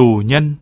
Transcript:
tù nhân.